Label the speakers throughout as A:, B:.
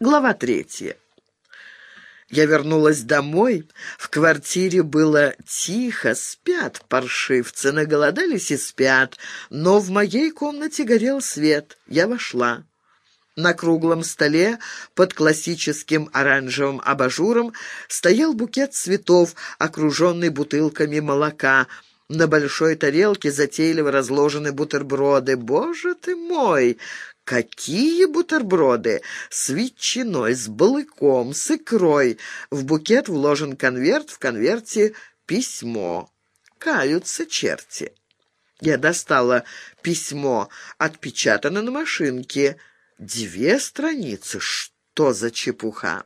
A: Глава третья. Я вернулась домой. В квартире было тихо, спят паршивцы, наголодались и спят. Но в моей комнате горел свет. Я вошла. На круглом столе под классическим оранжевым абажуром стоял букет цветов, окруженный бутылками молока. На большой тарелке затейливо разложены бутерброды. «Боже ты мой! Какие бутерброды? С ветчиной, с балыком, с икрой. В букет вложен конверт, в конверте письмо. Каются черти. Я достала письмо, отпечатано на машинке. Две страницы. Что за чепуха?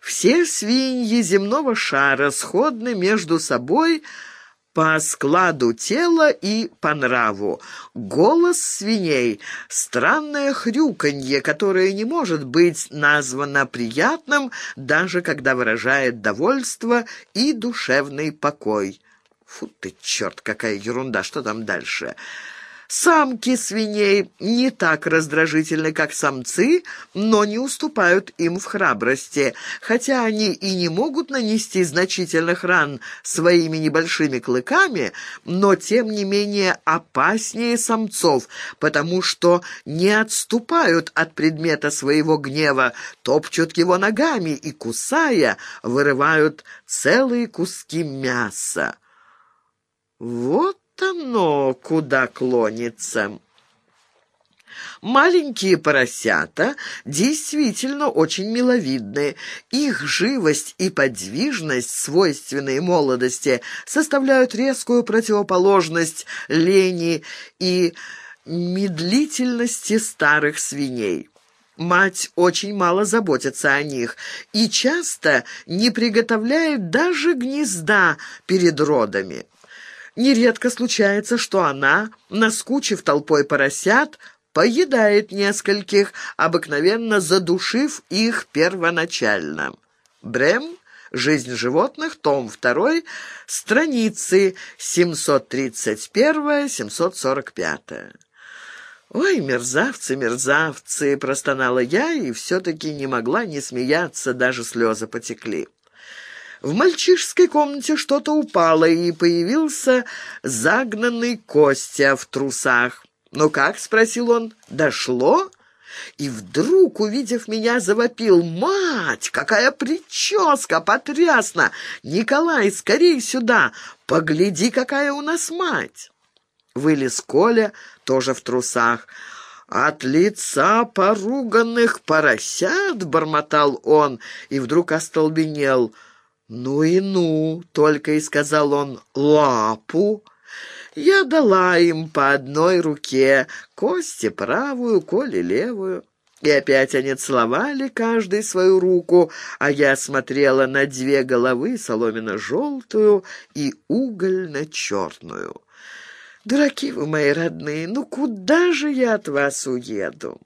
A: Все свиньи земного шара сходны между собой по складу тела и по нраву. Голос свиней — странное хрюканье, которое не может быть названо приятным, даже когда выражает довольство и душевный покой. Фу ты, черт, какая ерунда, что там дальше?» Самки свиней не так раздражительны, как самцы, но не уступают им в храбрости, хотя они и не могут нанести значительных ран своими небольшими клыками, но тем не менее опаснее самцов, потому что не отступают от предмета своего гнева, топчут его ногами и, кусая, вырывают целые куски мяса. Вот куда клонится. Маленькие поросята действительно очень миловидные. Их живость и подвижность, свойственные молодости, составляют резкую противоположность лени и медлительности старых свиней. Мать очень мало заботится о них и часто не приготовляет даже гнезда перед родами. Нередко случается, что она, наскучив толпой поросят, поедает нескольких, обыкновенно задушив их первоначально. Брем «Жизнь животных», том 2, страницы 731-745. «Ой, мерзавцы, мерзавцы!» — простонала я, и все-таки не могла не смеяться, даже слезы потекли. В мальчишеской комнате что-то упало, и появился загнанный Костя в трусах. «Ну как?» — спросил он. «Дошло?» И вдруг, увидев меня, завопил. «Мать, какая прическа! Потрясно! Николай, скорей сюда! Погляди, какая у нас мать!» Вылез Коля, тоже в трусах. «От лица поруганных поросят!» — бормотал он, и вдруг остолбенел — «Ну и ну!» — только и сказал он «лапу». Я дала им по одной руке, Косте правую, Коле левую. И опять они целовали каждый свою руку, а я смотрела на две головы, соломенно-желтую и угольно-черную. «Дураки вы мои родные, ну куда же я от вас уеду?»